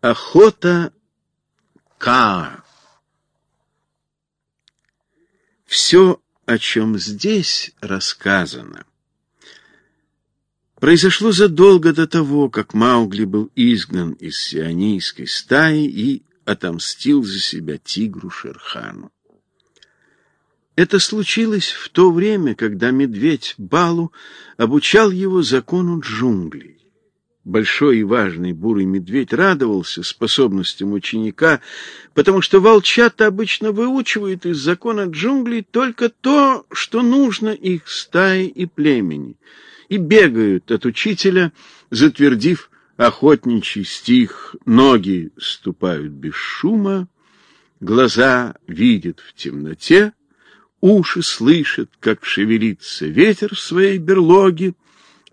Охота Ка. Все, о чем здесь рассказано, произошло задолго до того, как Маугли был изгнан из сионийской стаи и отомстил за себя тигру Шерхану. Это случилось в то время, когда медведь Балу обучал его закону джунглей. Большой и важный бурый медведь радовался способностям ученика, потому что волчата обычно выучивают из закона джунглей только то, что нужно их стае и племени, и бегают от учителя, затвердив охотничий стих. «Ноги ступают без шума, глаза видят в темноте, уши слышат, как шевелится ветер в своей берлоге,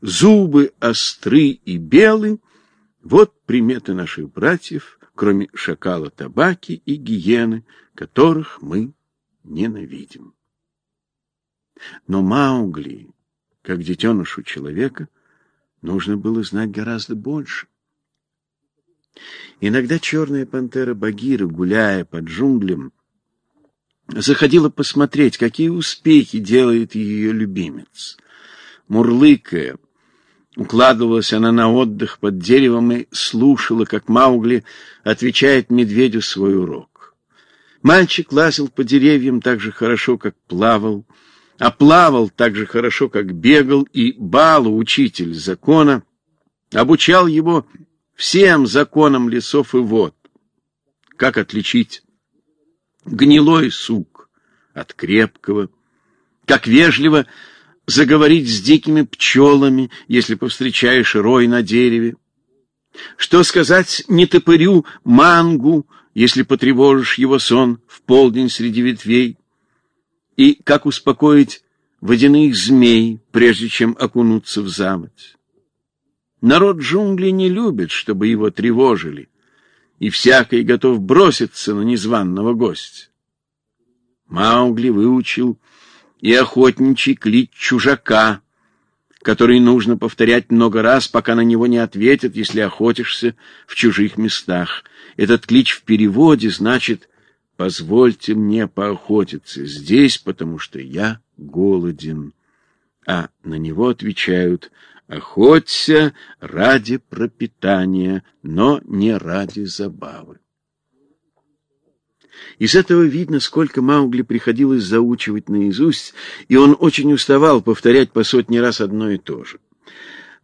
зубы остры и белы. Вот приметы наших братьев, кроме шакала табаки и гиены, которых мы ненавидим. Но Маугли, как детенышу человека, нужно было знать гораздо больше. Иногда черная пантера Багира, гуляя по джунглям, заходила посмотреть, какие успехи делает ее любимец. Мурлыкая, укладывалась она на отдых под деревом и слушала, как Маугли отвечает медведю свой урок. Мальчик лазил по деревьям так же хорошо, как плавал, а плавал так же хорошо, как бегал, и Балу, учитель закона, обучал его всем законам лесов и вод. Как отличить гнилой сук от крепкого, как вежливо заговорить с дикими пчелами, если повстречаешь рой на дереве, что сказать нетопырю мангу, если потревожишь его сон в полдень среди ветвей, и как успокоить водяных змей, прежде чем окунуться в заводь. Народ джунглей не любит, чтобы его тревожили, и всякий готов броситься на незваного гостя. Маугли выучил и охотничий клич чужака, который нужно повторять много раз, пока на него не ответят, если охотишься в чужих местах. Этот клич в переводе значит «позвольте мне поохотиться здесь, потому что я голоден». А на него отвечают «охоться ради пропитания, но не ради забавы». Из этого видно, сколько Маугли приходилось заучивать наизусть, и он очень уставал повторять по сотни раз одно и то же.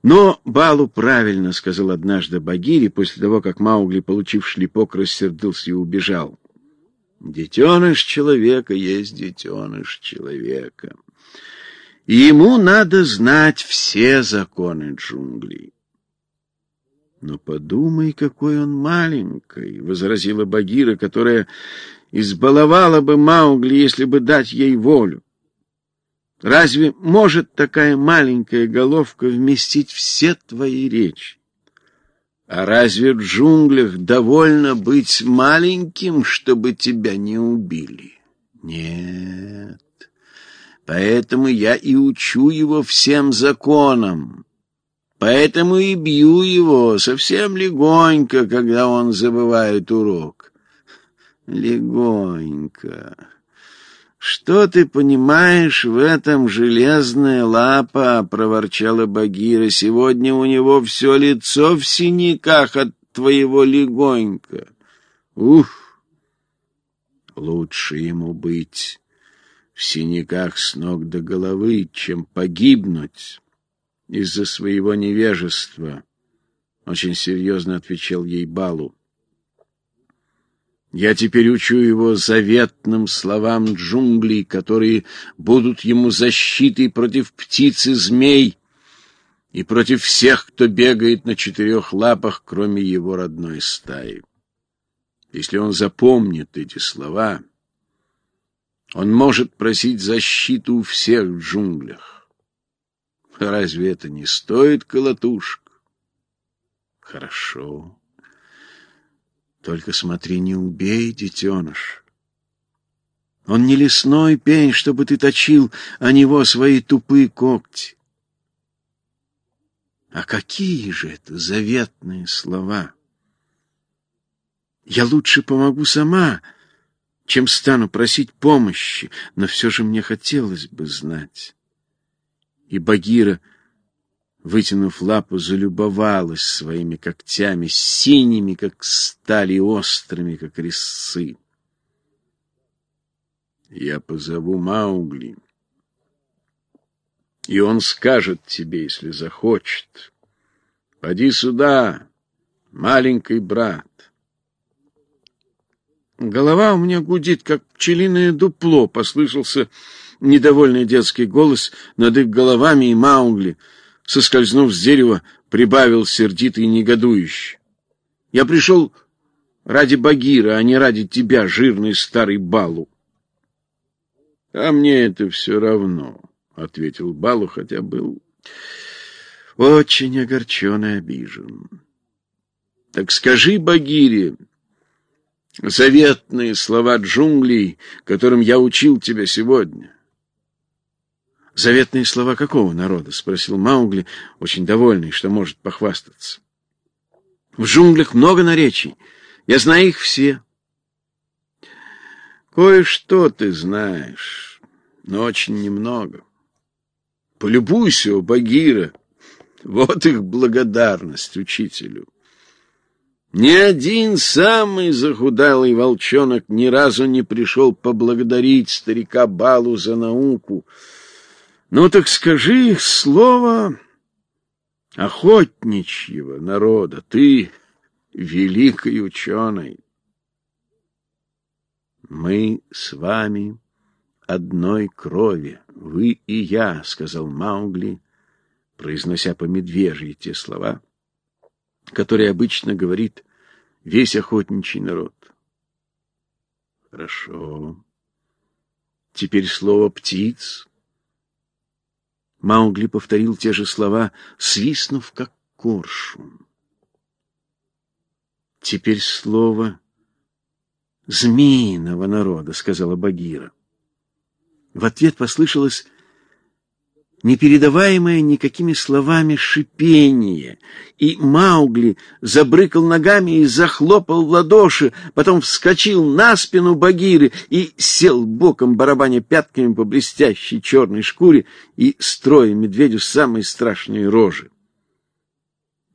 Но Балу правильно сказал однажды Багири, после того, как Маугли, получив шлепок, рассердился и убежал. Детеныш человека есть детеныш человека. И ему надо знать все законы джунглей. Но подумай, какой он маленький, — возразила Багира, которая избаловала бы Маугли, если бы дать ей волю. Разве может такая маленькая головка вместить все твои речи? А разве в джунглях довольно быть маленьким, чтобы тебя не убили? Нет. Поэтому я и учу его всем законам. Поэтому и бью его совсем легонько, когда он забывает урок. Легонько. Что ты понимаешь в этом, железная лапа? проворчала Багира. Сегодня у него все лицо в синяках от твоего легонько. Ух! Лучше ему быть в синяках с ног до головы, чем погибнуть из-за своего невежества, — очень серьезно отвечал ей Балу. Я теперь учу его заветным словам джунглей, которые будут ему защитой против птиц и змей и против всех, кто бегает на четырех лапах, кроме его родной стаи. Если он запомнит эти слова, он может просить защиту у всех в джунглях. Разве это не стоит колотушек? Хорошо. Только смотри, не убей, детеныш. Он не лесной пень, чтобы ты точил о него свои тупые когти. А какие же это заветные слова! Я лучше помогу сама, чем стану просить помощи, но все же мне хотелось бы знать. И Багира, вытянув лапу, залюбовалась своими когтями, синими, как стали, острыми, как резцы. Я позову Маугли, и он скажет тебе, если захочет. Поди сюда, маленький брат. Голова у меня гудит, как пчелиное дупло, послышался недовольный детский голос над их головами, и Маугли, соскользнув с дерева, прибавил сердитый и негодующий. Я пришел ради Багира, а не ради тебя, жирный старый Балу. — А мне это все равно, — ответил Балу, хотя был очень огорчен и обижен. — Так скажи Багире, заветные слова джунглей, которым я учил тебя сегодня. — Заветные слова какого народа? — спросил Маугли, очень довольный, что может похвастаться. — В джунглях много наречий. Я знаю их все. — Кое-что ты знаешь, но очень немного. Полюбуйся у Багира. Вот их благодарность учителю. Ни один самый захудалый волчонок ни разу не пришел поблагодарить старика Балу за науку. Ну так скажи их слово охотничьего народа, ты великий ученый. Мы с вами одной крови, вы и я, — сказал Маугли, произнося по медвежьи те слова — который обычно говорит весь охотничий народ. Хорошо. Теперь слово «птиц». Маугли повторил те же слова, свистнув, как коршун. Теперь слово «змеиного народа», — сказала Багира. В ответ послышалось непередаваемое никакими словами шипение, и Маугли забрыкал ногами и захлопал в ладоши, потом вскочил на спину Багиры и сел боком, барабаня пятками по блестящей черной шкуре и строя медведю самые страшные рожи.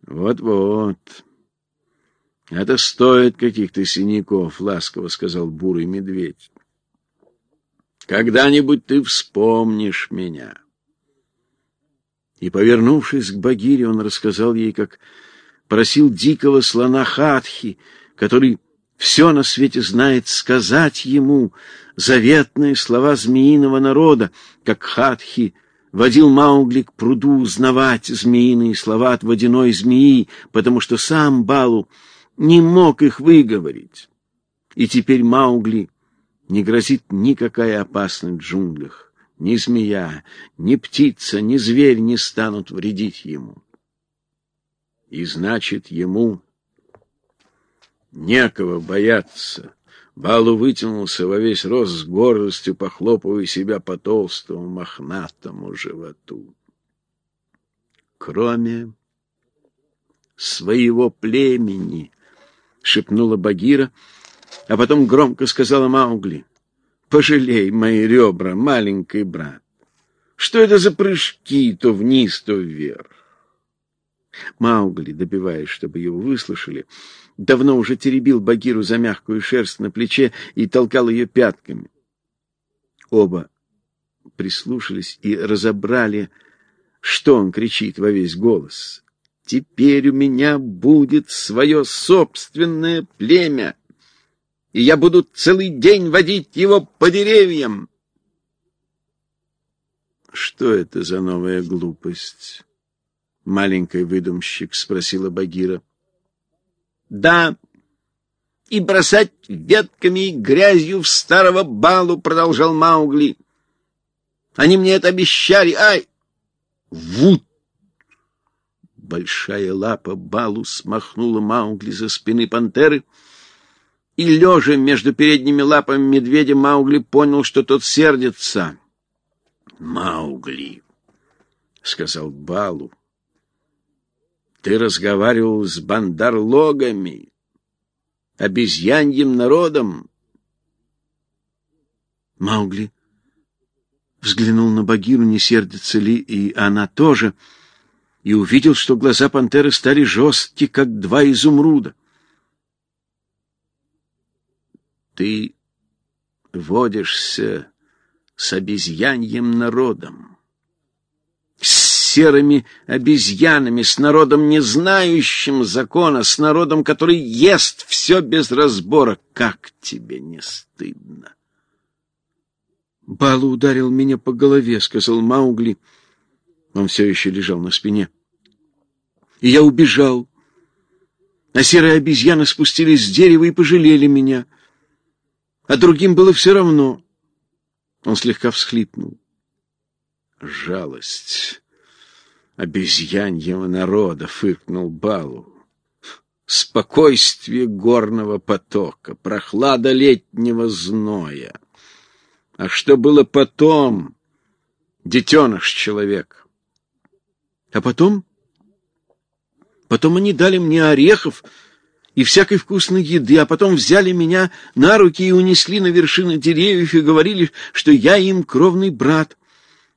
«Вот-вот, это стоит каких-то синяков», — ласково сказал бурый медведь. «Когда-нибудь ты вспомнишь меня». И, повернувшись к Багире, он рассказал ей, как просил дикого слона Хатхи, который все на свете знает, сказать ему заветные слова змеиного народа, как Хатхи водил Маугли к пруду узнавать змеиные слова от водяной змеи, потому что сам Балу не мог их выговорить. И теперь Маугли не грозит никакая опасность в джунглях. Ни змея, ни птица, ни зверь не станут вредить ему. И значит, ему некого бояться. Балу вытянулся во весь рост с гордостью, похлопывая себя по толстому мохнатому животу. Кроме своего племени, — шепнула Багира, а потом громко сказала Маугли. Пожалей мои ребра, маленький брат. Что это за прыжки то вниз, то вверх? Маугли, добиваясь, чтобы его выслушали, давно уже теребил Багиру за мягкую шерсть на плече и толкал ее пятками. Оба прислушались и разобрали, что он кричит во весь голос. «Теперь у меня будет свое собственное племя!» И я буду целый день водить его по деревьям. Что это за новая глупость? Маленький выдумщик спросила Багира. Да, и бросать ветками и грязью в старого балу, продолжал Маугли. Они мне это обещали. Ай! Вут! Большая лапа балу смахнула Маугли за спины пантеры — и, лежа между передними лапами медведя, Маугли понял, что тот сердится. — Маугли, — сказал Балу, — ты разговаривал с бандарлогами. обезьяньим народом. Маугли взглянул на Багиру, не сердится ли, и она тоже, и увидел, что глаза пантеры стали жесткие, как два изумруда. Ты водишься с обезьяньим народом, с серыми обезьянами, с народом, не знающим закона, с народом, который ест все без разбора. Как тебе не стыдно? Балу ударил меня по голове, — сказал Маугли. Он все еще лежал на спине. И я убежал. А серые обезьяны спустились с дерева и пожалели меня. А другим было все равно. Он слегка всхлипнул. Жалость обезьяньего народа, — фыркнул Балу. Спокойствие горного потока, прохлада летнего зноя. А что было потом, детеныш человек? А потом? Потом они дали мне орехов и всякой вкусной еды, а потом взяли меня на руки и унесли на вершины деревьев и говорили, что я им кровный брат,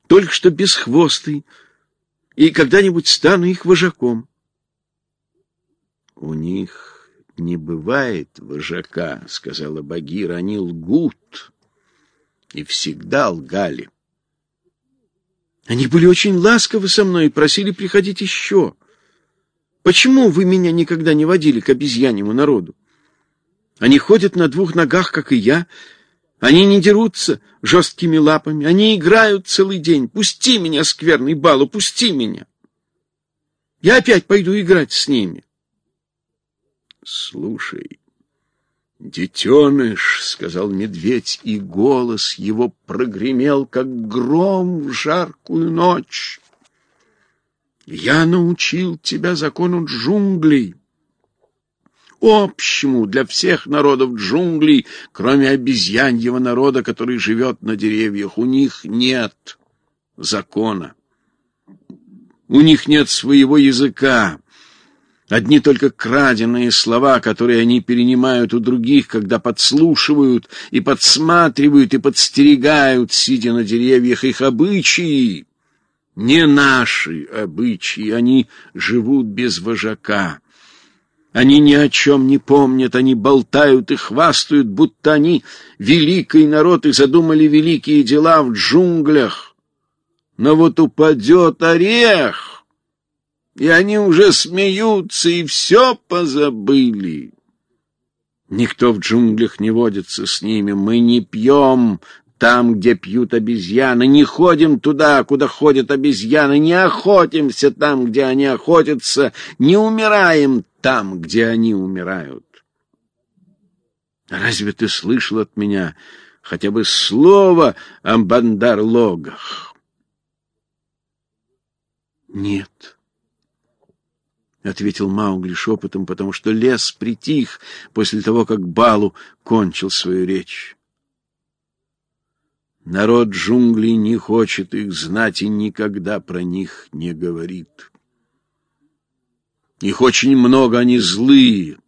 только что бесхвостый, и когда-нибудь стану их вожаком. У них не бывает вожака, сказала Багира, они лгут и всегда лгали. Они были очень ласковы со мной и просили приходить еще. Почему вы меня никогда не водили к обезьяньему народу? Они ходят на двух ногах, как и я. Они не дерутся жесткими лапами. Они играют целый день. Пусти меня, скверный балу, пусти меня. Я опять пойду играть с ними. Слушай, «Детеныш!» — сказал медведь, и голос его прогремел, как гром в жаркую ночь. «Я научил тебя закону джунглей, общему для всех народов джунглей, кроме обезьяньего народа, который живет на деревьях. У них нет закона. У них нет своего языка. Одни только краденые слова, которые они перенимают у других, когда подслушивают и подсматривают и подстерегают, сидя на деревьях, их обычаи. Не наши обычаи, они живут без вожака. Они ни о чем не помнят, они болтают и хвастают, будто они великий народ и задумали великие дела в джунглях. Но вот упадет орех, и они уже смеются и все позабыли. Никто в джунглях не водится с ними, мы не пьем там, где пьют обезьяны, не ходим туда, куда ходят обезьяны, не охотимся там, где они охотятся, не умираем там, где они умирают. Разве ты слышал от меня хотя бы слово о бандарлогах? Нет. — ответил Маугли шепотом, потому что лес притих после того, как Балу кончил свою речь. Народ джунглей не хочет их знать и никогда про них не говорит. Их очень много, они злые,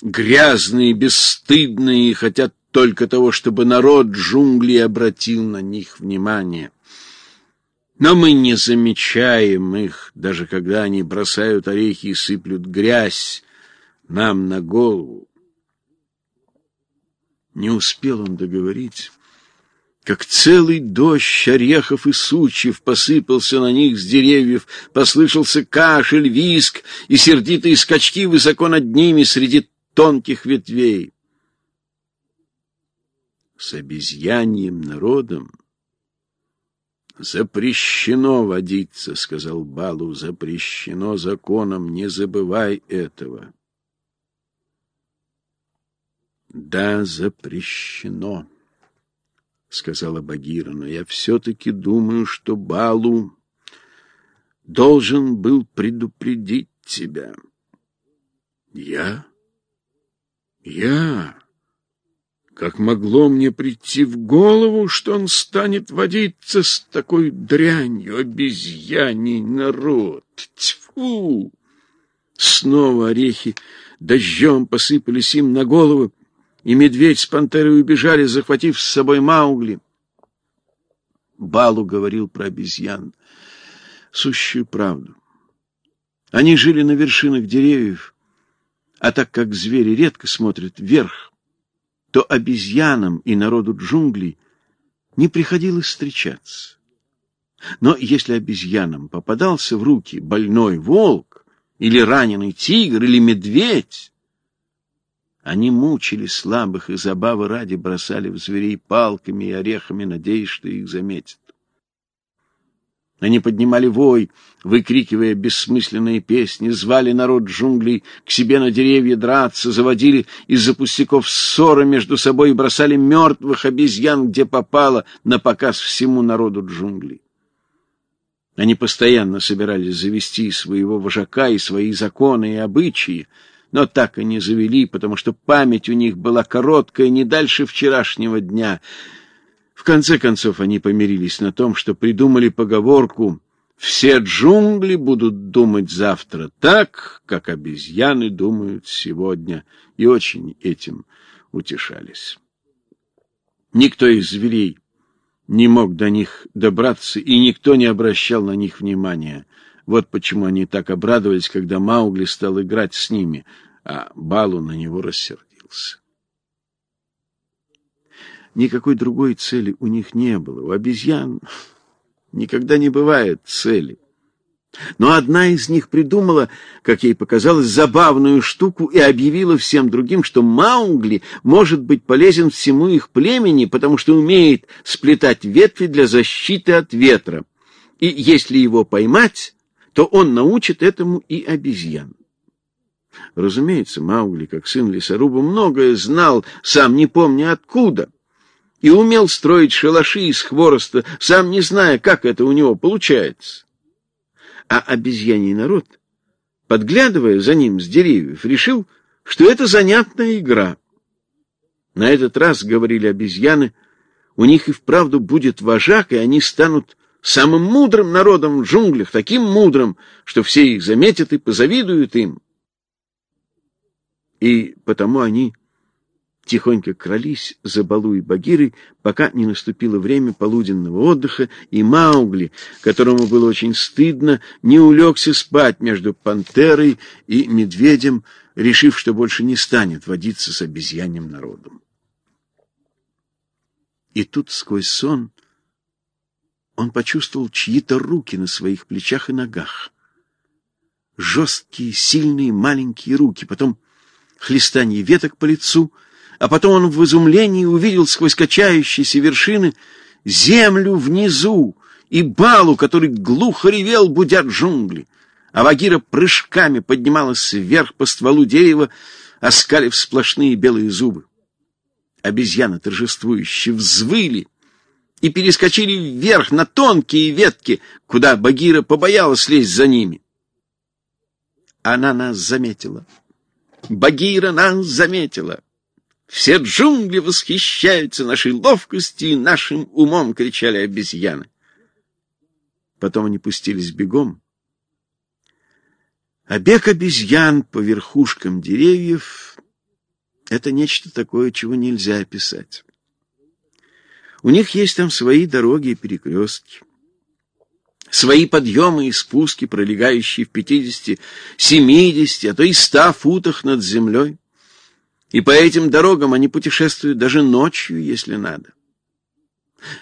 грязные, бесстыдные и хотят только того, чтобы народ джунглей обратил на них внимание. Но мы не замечаем их, даже когда они бросают орехи и сыплют грязь нам на голову. Не успел он договорить, как целый дождь орехов и сучьев посыпался на них с деревьев, послышался кашель, виск и сердитые скачки высоко над ними среди тонких ветвей. С обезьяньем народом Запрещено водиться, сказал Балу, запрещено законом, не забывай этого. Да, запрещено, сказала Багира, но я все-таки думаю, что Балу должен был предупредить тебя. Я? Я? Как могло мне прийти в голову, что он станет водиться с такой дрянью, обезьяний народ? Тьфу! Снова орехи дождем посыпались им на головы, и медведь с пантерой убежали, захватив с собой Маугли. Балу говорил про обезьян сущую правду. Они жили на вершинах деревьев, а так как звери редко смотрят вверх, то обезьянам и народу джунглей не приходилось встречаться. Но если обезьянам попадался в руки больной волк, или раненый тигр, или медведь, они мучили слабых и забавы ради бросали в зверей палками и орехами, надеясь, что их заметят. Они поднимали вой, выкрикивая бессмысленные песни, звали народ джунглей к себе на деревья драться, заводили из-за пустяков ссоры между собой и бросали мертвых обезьян, где попало, на показ всему народу джунглей. Они постоянно собирались завести своего вожака и свои законы и обычаи, но так и не завели, потому что память у них была короткая, не дальше вчерашнего дня — в конце концов они помирились на том, что придумали поговорку «Все джунгли будут думать завтра так, как обезьяны думают сегодня», и очень этим утешались. Никто из зверей не мог до них добраться, и никто не обращал на них внимания. Вот почему они так обрадовались, когда Маугли стал играть с ними, а Балу на него рассердился. Никакой другой цели у них не было. У обезьян никогда не бывает цели. Но одна из них придумала, как ей показалось, забавную штуку и объявила всем другим, что Маугли может быть полезен всему их племени, потому что умеет сплетать ветви для защиты от ветра. И если его поймать, то он научит этому и обезьян. Разумеется, Маугли, как сын лесоруба, многое знал, сам не помня откуда и умел строить шалаши из хвороста, сам не зная, как это у него получается. А обезьяний народ, подглядывая за ним с деревьев, решил, что это занятная игра. На этот раз, говорили обезьяны, у них и вправду будет вожак, и они станут самым мудрым народом в джунглях, таким мудрым, что все их заметят и позавидуют им. И потому они тихонько крались за Балу и Багирой, пока не наступило время полуденного отдыха, и Маугли, которому было очень стыдно, не улегся спать между пантерой и медведем, решив, что больше не станет водиться с обезьяньим народом. И тут сквозь сон он почувствовал чьи-то руки на своих плечах и ногах. Жесткие, сильные, маленькие руки, потом хлестанье веток по лицу — а потом он в изумлении увидел сквозь качающиеся вершины землю внизу и балу, который глухо ревел, будя джунгли. А Вагира прыжками поднималась вверх по стволу дерева, оскалив сплошные белые зубы. Обезьяны торжествующе взвыли и перескочили вверх на тонкие ветки, куда Багира побоялась лезть за ними. Она нас заметила. Багира нас заметила. Все джунгли восхищаются нашей ловкостью и нашим умом, кричали обезьяны. Потом они пустились бегом. А бег обезьян по верхушкам деревьев — это нечто такое, чего нельзя описать. У них есть там свои дороги и перекрестки, свои подъемы и спуски, пролегающие в пятидесяти, семидесяти, а то и ста футах над землей. И по этим дорогам они путешествуют даже ночью, если надо.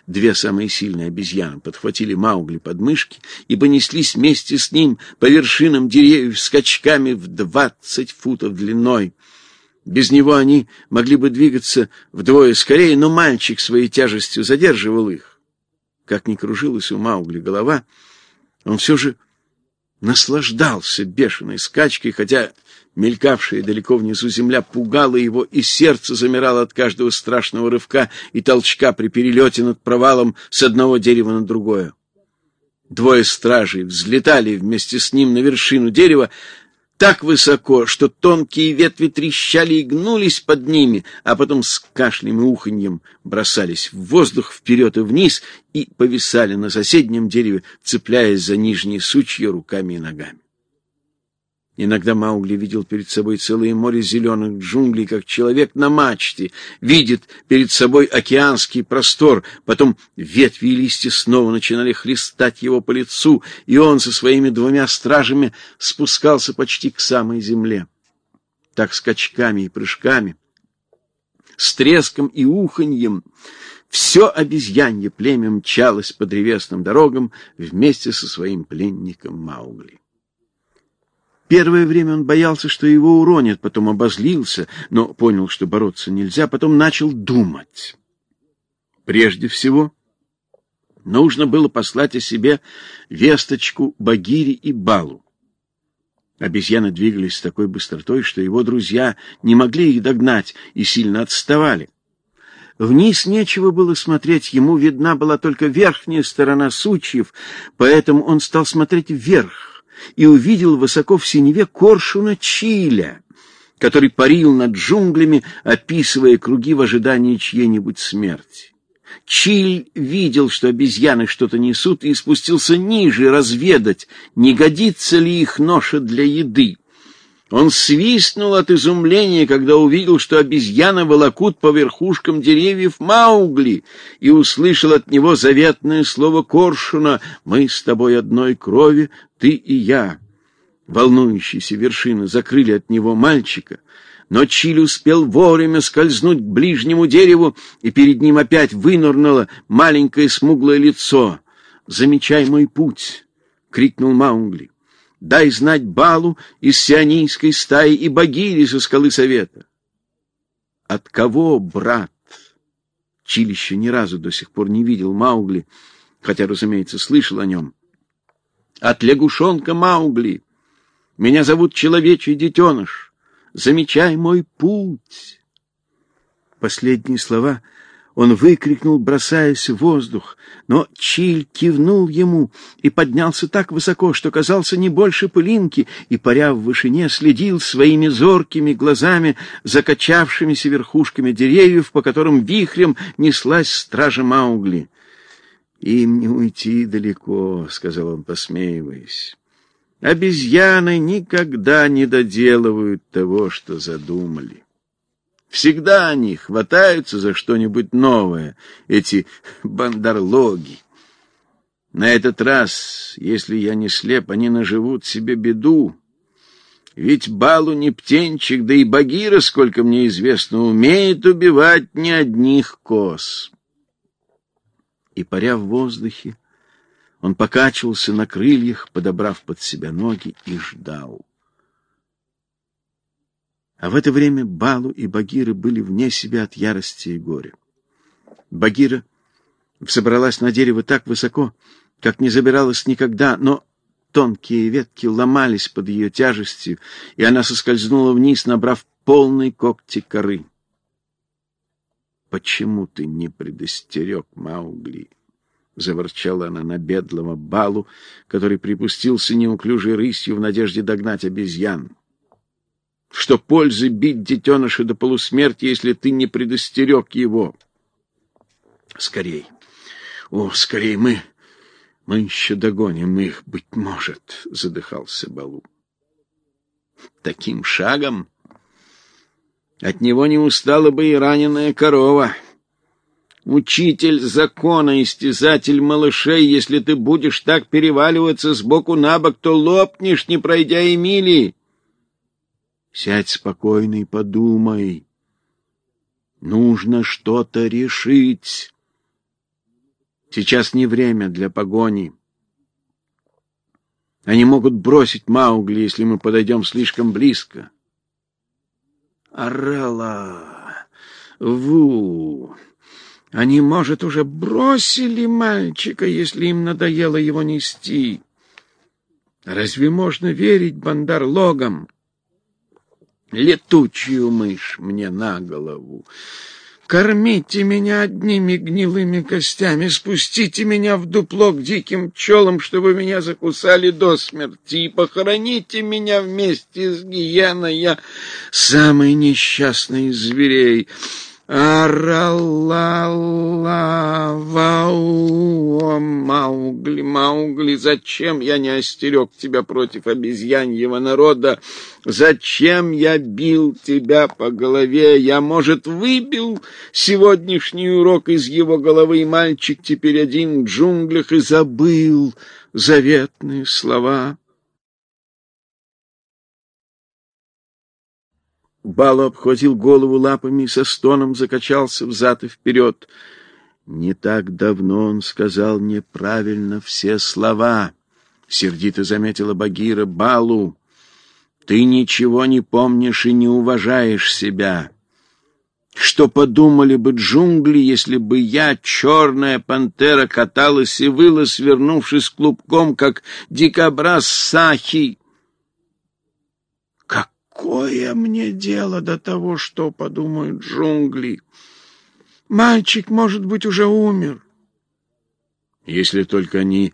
Две самые сильные обезьяны подхватили Маугли под мышки и понеслись вместе с ним по вершинам деревьев скачками в двадцать футов длиной. Без него они могли бы двигаться вдвое скорее, но мальчик своей тяжестью задерживал их. Как ни кружилась у Маугли голова, он все же наслаждался бешеной скачкой, хотя Мелькавшая далеко внизу земля пугала его, и сердце замирало от каждого страшного рывка и толчка при перелете над провалом с одного дерева на другое. Двое стражей взлетали вместе с ним на вершину дерева так высоко, что тонкие ветви трещали и гнулись под ними, а потом с кашлем и уханьем бросались в воздух вперед и вниз и повисали на соседнем дереве, цепляясь за нижние сучья руками и ногами. Иногда Маугли видел перед собой целое море зеленых джунглей, как человек на мачте, видит перед собой океанский простор, потом ветви и листья снова начинали хлестать его по лицу, и он со своими двумя стражами спускался почти к самой земле. Так скачками и прыжками, с треском и уханьем все обезьянье племя мчалось по древесным дорогам вместе со своим пленником Маугли. Первое время он боялся, что его уронят, потом обозлился, но понял, что бороться нельзя, потом начал думать. Прежде всего, нужно было послать о себе весточку Багире и Балу. Обезьяны двигались с такой быстротой, что его друзья не могли их догнать и сильно отставали. Вниз нечего было смотреть, ему видна была только верхняя сторона сучьев, поэтому он стал смотреть вверх и увидел высоко в синеве коршуна Чиля, который парил над джунглями, описывая круги в ожидании чьей-нибудь смерти. Чиль видел, что обезьяны что-то несут, и спустился ниже разведать, не годится ли их ноша для еды. Он свистнул от изумления, когда увидел, что обезьяны волокут по верхушкам деревьев Маугли, и услышал от него заветное слово Коршуна «Мы с тобой одной крови, ты и я». Волнующиеся вершины закрыли от него мальчика, но Чиль успел вовремя скользнуть к ближнему дереву, и перед ним опять вынырнуло маленькое смуглое лицо. «Замечай мой путь!» — крикнул Маугли. Дай знать Балу из сионийской стаи и Багири со скалы Совета. От кого, брат? Чилище ни разу до сих пор не видел Маугли, хотя, разумеется, слышал о нем. От лягушонка Маугли. Меня зовут Человечий Детеныш. Замечай мой путь. Последние слова — он выкрикнул, бросаясь в воздух, но Чиль кивнул ему и поднялся так высоко, что казался не больше пылинки, и, паря в вышине, следил своими зоркими глазами за качавшимися верхушками деревьев, по которым вихрем неслась стража Маугли. «Им не уйти далеко», — сказал он, посмеиваясь. «Обезьяны никогда не доделывают того, что задумали». Всегда они хватаются за что-нибудь новое, эти бандарлоги. На этот раз, если я не слеп, они наживут себе беду. Ведь Балу не птенчик, да и Багира, сколько мне известно, умеет убивать не одних коз. И, паря в воздухе, он покачивался на крыльях, подобрав под себя ноги, и ждал. А в это время Балу и Багира были вне себя от ярости и горя. Багира взобралась на дерево так высоко, как не забиралась никогда, но тонкие ветки ломались под ее тяжестью, и она соскользнула вниз, набрав полный когти коры. «Почему ты не предостерег Маугли?» — заворчала она на бедлого Балу, который припустился неуклюжей рысью в надежде догнать обезьян. Что пользы бить детеныша до полусмерти, если ты не предостерег его? Скорей. О, скорей мы... Мы еще догоним их, быть может, — задыхался Балу. Таким шагом от него не устала бы и раненая корова. Учитель закона, истязатель малышей, если ты будешь так переваливаться с боку на бок, то лопнешь, не пройдя и мили. Сядь спокойно и подумай. Нужно что-то решить. Сейчас не время для погони. Они могут бросить Маугли, если мы подойдем слишком близко. Орала! Ву! Они, может, уже бросили мальчика, если им надоело его нести. Разве можно верить бандар-логам? Летучую мышь мне на голову. Кормите меня одними гнилыми костями, спустите меня в дупло к диким пчелам, чтобы меня закусали до смерти, и похороните меня вместе с гиеной. Я самый несчастный из зверей. Аралавау, Маугли, Маугли, зачем я не остерег тебя против обезьяньего народа? Зачем я бил тебя по голове? Я, может, выбил сегодняшний урок из его головы, и мальчик теперь один в джунглях и забыл заветные слова. Балу обхватил голову лапами и со стоном закачался взад и вперед. «Не так давно он сказал неправильно все слова», — сердито заметила Багира Балу. «Ты ничего не помнишь и не уважаешь себя. Что подумали бы джунгли, если бы я, черная пантера, каталась и выла, свернувшись клубком, как дикобраз Сахи?» Какое мне дело до того, что подумают джунгли? Мальчик, может быть, уже умер. Если только они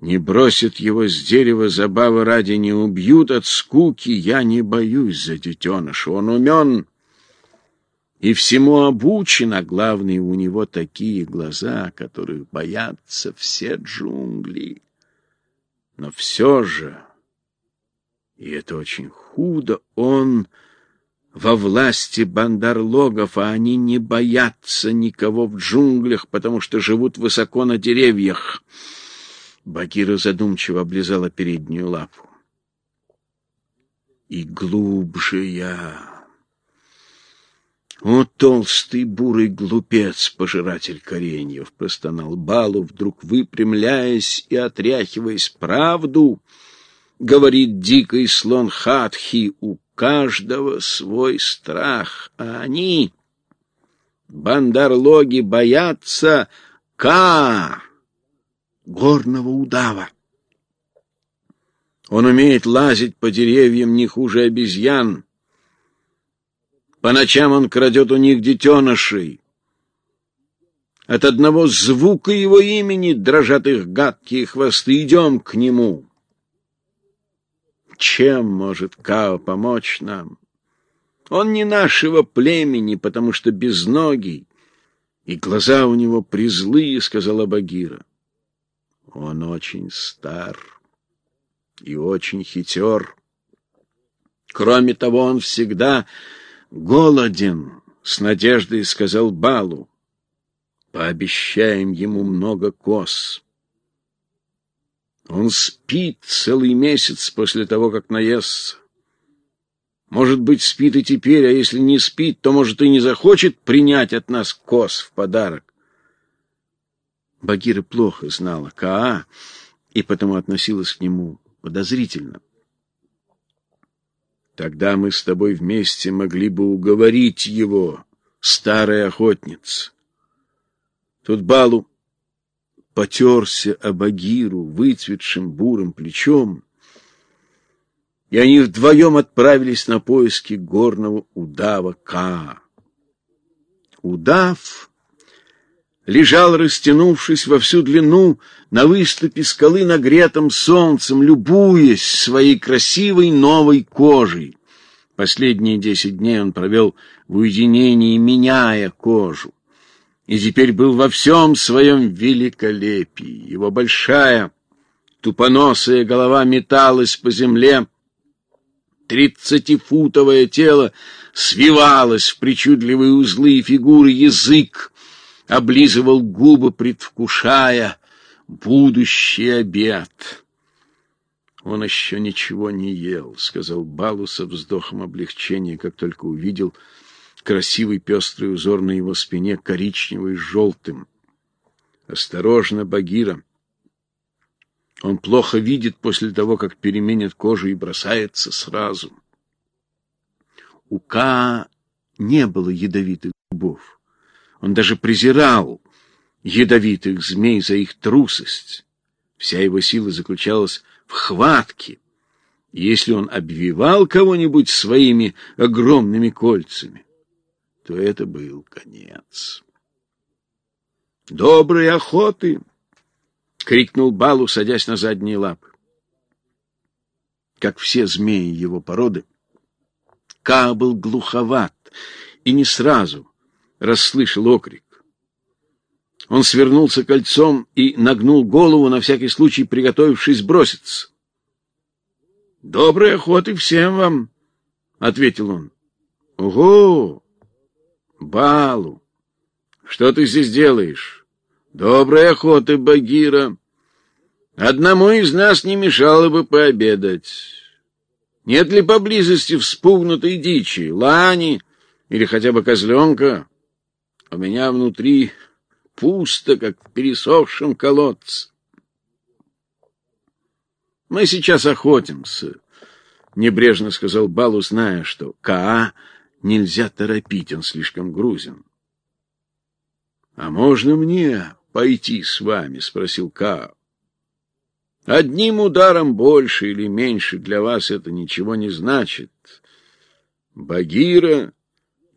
не бросят его с дерева забавы ради, не убьют от скуки, я не боюсь за детеныша. Он умен и всему обучен, а главное, у него такие глаза, которых боятся все джунгли. Но все же и это очень худо, он во власти бандарлогов, а они не боятся никого в джунглях, потому что живут высоко на деревьях. Багира задумчиво облизала переднюю лапу. И глубже я... «О, толстый бурый глупец, пожиратель кореньев!» — простонал Балу, вдруг выпрямляясь и отряхиваясь. «Правду!» Говорит дикий слон Хатхи, у каждого свой страх, а они, бандарлоги, боятся Ка, горного удава. Он умеет лазить по деревьям не хуже обезьян. По ночам он крадет у них детенышей. От одного звука его имени дрожат их гадкие хвосты. Идем к нему. Чем может Као помочь нам? Он не нашего племени, потому что безногий, и глаза у него призлые, — сказала Багира. Он очень стар и очень хитер. Кроме того, он всегда голоден, — с надеждой сказал Балу. Пообещаем ему много коз. Он спит целый месяц после того, как наестся. Может быть, спит и теперь, а если не спит, то, может, и не захочет принять от нас коз в подарок. Багира плохо знала Каа и потому относилась к нему подозрительно. Тогда мы с тобой вместе могли бы уговорить его, старая охотница. Тут Балу потерся о Багиру выцветшим бурым плечом, и они вдвоем отправились на поиски горного удава Ка. Удав лежал, растянувшись во всю длину, на выступе скалы, нагретом солнцем, любуясь своей красивой новой кожей. Последние десять дней он провел в уединении, меняя кожу и теперь был во всем своем великолепии. Его большая тупоносая голова металась по земле, тридцатифутовое тело свивалось в причудливые узлы и фигуры, язык облизывал губы, предвкушая будущий обед. Он еще ничего не ел, — сказал Балу со вздохом облегчения, как только увидел, красивый пестрый узор на его спине, коричневый с желтым. Осторожно, Багира. Он плохо видит после того, как переменит кожу и бросается сразу. У Ка не было ядовитых зубов. Он даже презирал ядовитых змей за их трусость. Вся его сила заключалась в хватке. если он обвивал кого-нибудь своими огромными кольцами, то это был конец. «Доброй охоты!» — крикнул Балу, садясь на задние лапы. Как все змеи его породы, Ка был глуховат и не сразу, расслышал окрик. Он свернулся кольцом и нагнул голову, на всякий случай приготовившись броситься. — Доброй охоты всем вам, — ответил он. — Ого! Балу! Что ты здесь делаешь? Доброй охоты, Багира! Одному из нас не мешало бы пообедать. Нет ли поблизости вспугнутой дичи, лани или хотя бы козленка? У меня внутри пусто, как в пересохшем колодце. Мы сейчас охотимся, — небрежно сказал Балу, зная, что Каа нельзя торопить, он слишком грузен. — А можно мне пойти с вами? — спросил Каа. — Одним ударом больше или меньше для вас это ничего не значит. Багира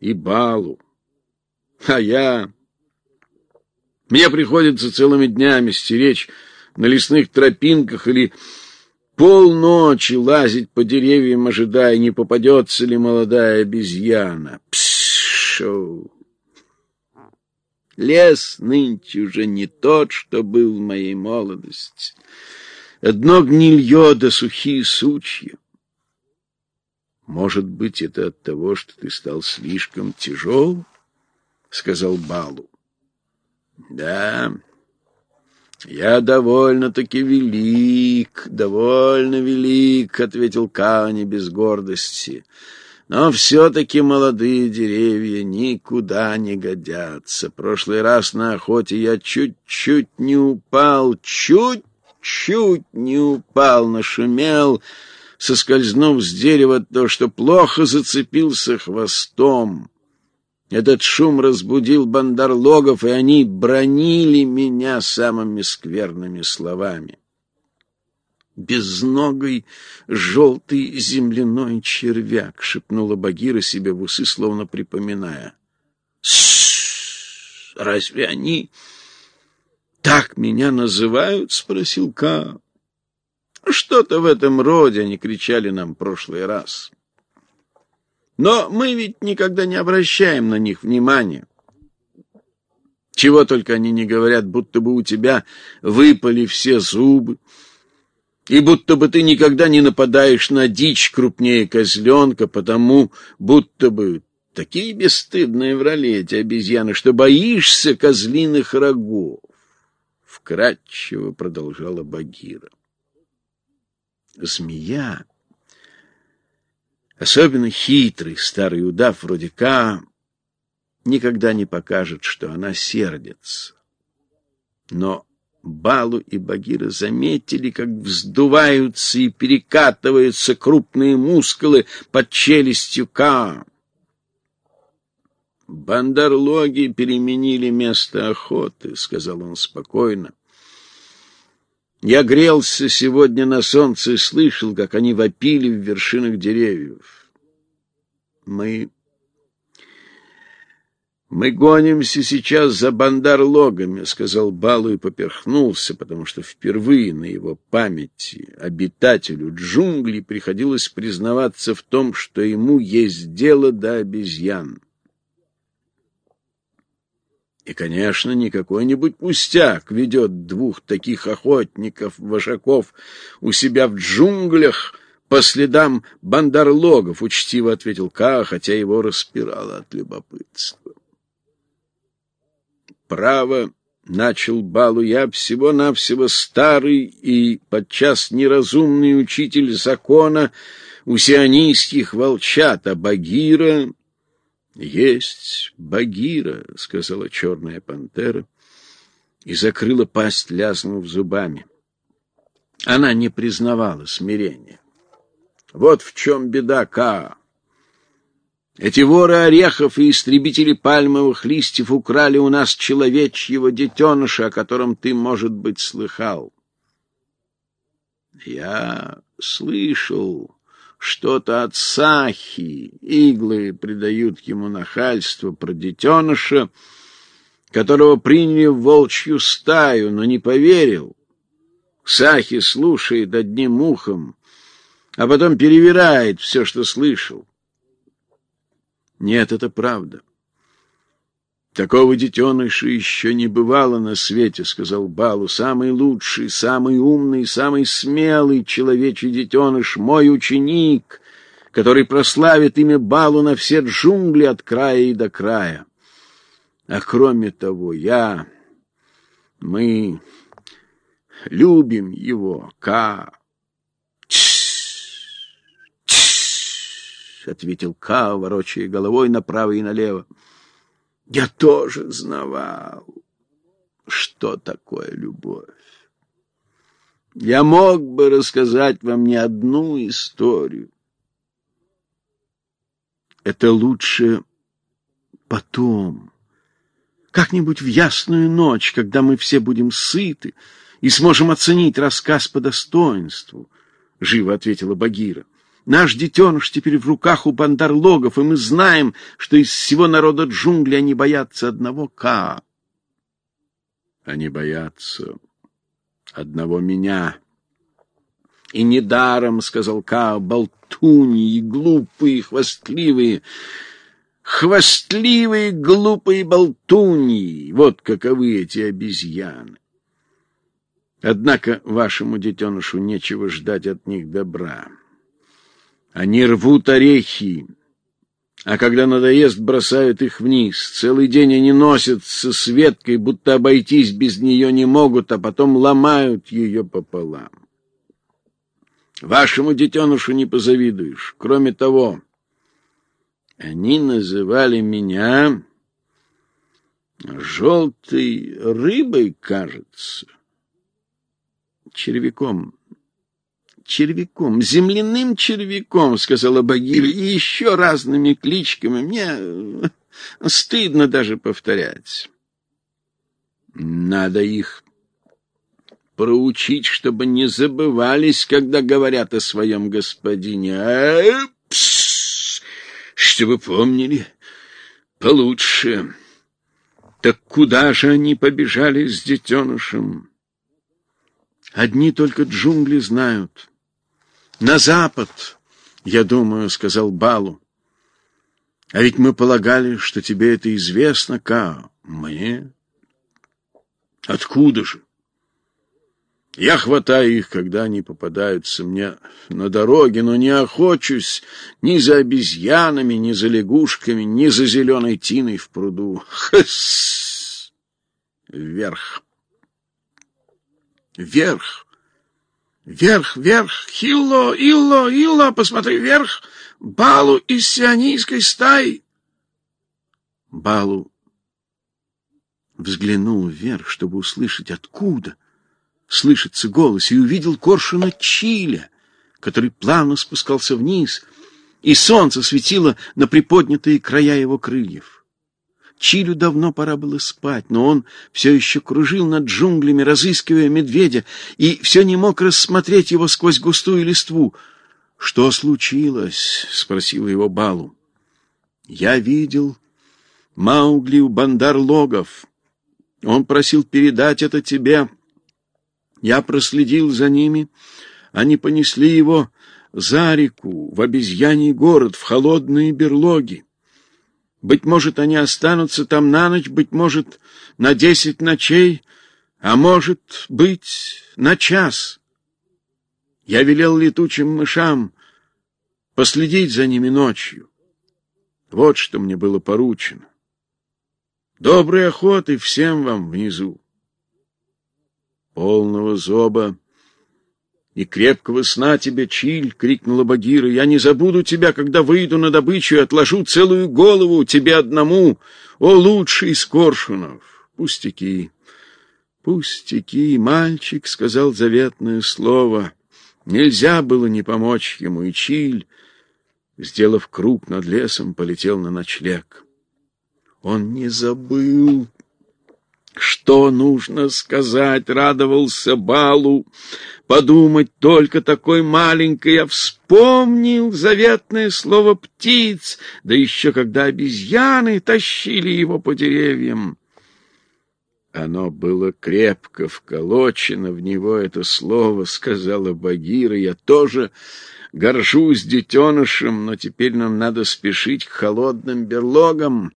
и Балу. А я мне приходится целыми днями стеречь на лесных тропинках или полночи лазить по деревьям, ожидая, не попадется ли молодая обезьяна. Пшоу! Лес нынче уже не тот, что был в моей молодости. Одно гнилье да сухие сучья. Может быть, это от того, что ты стал слишком тяжел? — сказал Балу. Да, я довольно-таки велик, довольно велик, — ответил Кани без гордости. Но все-таки молодые деревья никуда не годятся. Прошлый раз на охоте я чуть-чуть не упал, чуть-чуть не упал, нашумел, соскользнув с дерева то, что плохо зацепился хвостом. Этот шум разбудил бандарлогов, и они бронили меня самыми скверными словами. «Безногой желтый земляной червяк!» — шепнула Багира себе в усы, словно припоминая. «С разве они так меня называют?» — спросил Ка. «Что-то в этом роде они кричали нам в прошлый раз». Но мы ведь никогда не обращаем на них внимания. Чего только они не говорят, будто бы у тебя выпали все зубы, и будто бы ты никогда не нападаешь на дичь крупнее козленка, потому будто бы такие бесстыдные врали эти обезьяны, что боишься козлиных рогов. Вкратчиво продолжала Багира. Змея Особенно хитрый старый удав вроде Ка никогда не покажет, что она сердится. Но Балу и Багира заметили, как вздуваются и перекатываются крупные мускулы под челюстью Ка. «Бандерлоги переменили место охоты», — сказал он спокойно. Я грелся сегодня на солнце и слышал, как они вопили в вершинах деревьев. Мы... «Мы гонимся сейчас за бандарлогами», — сказал Балу и поперхнулся, потому что впервые на его памяти обитателю джунглей приходилось признаваться в том, что ему есть дело до обезьян. И, конечно, не какой-нибудь пустяк ведет двух таких охотников, вожаков у себя в джунглях по следам бандарлогов, учтиво ответил Ка, хотя его распирало от любопытства. Право, начал Балу, я всего-навсего старый и подчас неразумный учитель закона у сионийских волчат, а Багира — Есть Багира, — сказала черная пантера и закрыла пасть, лязнув зубами. Она не признавала смирения. Вот в чем беда Каа. Эти воры орехов и истребители пальмовых листьев украли у нас человечьего детеныша, о котором ты, может быть, слыхал. Я слышал, что-то от Сахи, иглы придают ему нахальство про детеныша, которого приняли в волчью стаю, но не поверил. Сахи слушает одним ухом, а потом перевирает все, что слышал. Нет, это правда. Такого детеныша еще не бывало на свете, — сказал Балу. Самый лучший, самый умный, самый смелый человечий детеныш, мой ученик, который прославит имя Балу на все джунгли от края и до края. А кроме того, я, мы любим его, Ка. — ответил Ка, ворочая головой направо и налево. Я тоже знавал, что такое любовь. Я мог бы рассказать вам не одну историю. Это лучше потом, как-нибудь в ясную ночь, когда мы все будем сыты и сможем оценить рассказ по достоинству, — живо ответила Багира. Наш детеныш теперь в руках у бандарлогов, и мы знаем, что из всего народа джунглей они боятся одного Ка. Они боятся одного меня. И недаром, — сказал Ка, — болтуньи, глупые, хвастливые, хвастливые, глупые болтуньи. Вот каковы эти обезьяны. Однако вашему детенышу нечего ждать от них добра. Они рвут орехи, а когда надоест, бросают их вниз. Целый день они носятся с веткой, будто обойтись без нее не могут, а потом ломают ее пополам. Вашему детенышу не позавидуешь. Кроме того, они называли меня желтой рыбой, кажется, червяком червяком, земляным червяком, — сказала Багира, — и еще разными кличками. Мне э, стыдно даже повторять. Надо их проучить, чтобы не забывались, когда говорят о своем господине. А, пс, чтобы помнили получше. Так куда же они побежали с детенышем? Одни только джунгли знают. На запад, я думаю, сказал Балу. А ведь мы полагали, что тебе это известно, Ка. Мне? Откуда же? Я хватаю их, когда они попадаются мне на дороге, но не охочусь ни за обезьянами, ни за лягушками, ни за зеленой тиной в пруду. Хэс! Вверх. Вверх. Вверх, вверх, Хилло, Илло, Илло, посмотри вверх, Балу из сионийской стаи. Балу взглянул вверх, чтобы услышать, откуда слышится голос, и увидел коршуна Чиля, который плавно спускался вниз, и солнце светило на приподнятые края его крыльев. Чилю давно пора было спать, но он все еще кружил над джунглями, разыскивая медведя, и все не мог рассмотреть его сквозь густую листву. — Что случилось? — спросил его Балу. — Я видел Маугли у Бандар-Логов. Он просил передать это тебе. Я проследил за ними. Они понесли его за реку, в обезьяний город, в холодные берлоги. Быть может, они останутся там на ночь, быть может, на десять ночей, а может быть, на час. Я велел летучим мышам последить за ними ночью. Вот что мне было поручено. Доброй охоты всем вам внизу. Полного зоба «И крепкого сна тебе, Чиль!» — крикнула Багира. «Я не забуду тебя, когда выйду на добычу и отложу целую голову тебе одному, о лучший из коршунов!» «Пустяки, пустяки!» — мальчик сказал заветное слово. Нельзя было не помочь ему, и Чиль, сделав круг над лесом, полетел на ночлег. Он не забыл что нужно сказать, радовался Балу. Подумать только такой маленькой, я вспомнил заветное слово птиц, да еще когда обезьяны тащили его по деревьям. Оно было крепко вколочено в него, это слово, сказала Багира. Я тоже горжусь детенышем, но теперь нам надо спешить к холодным берлогам.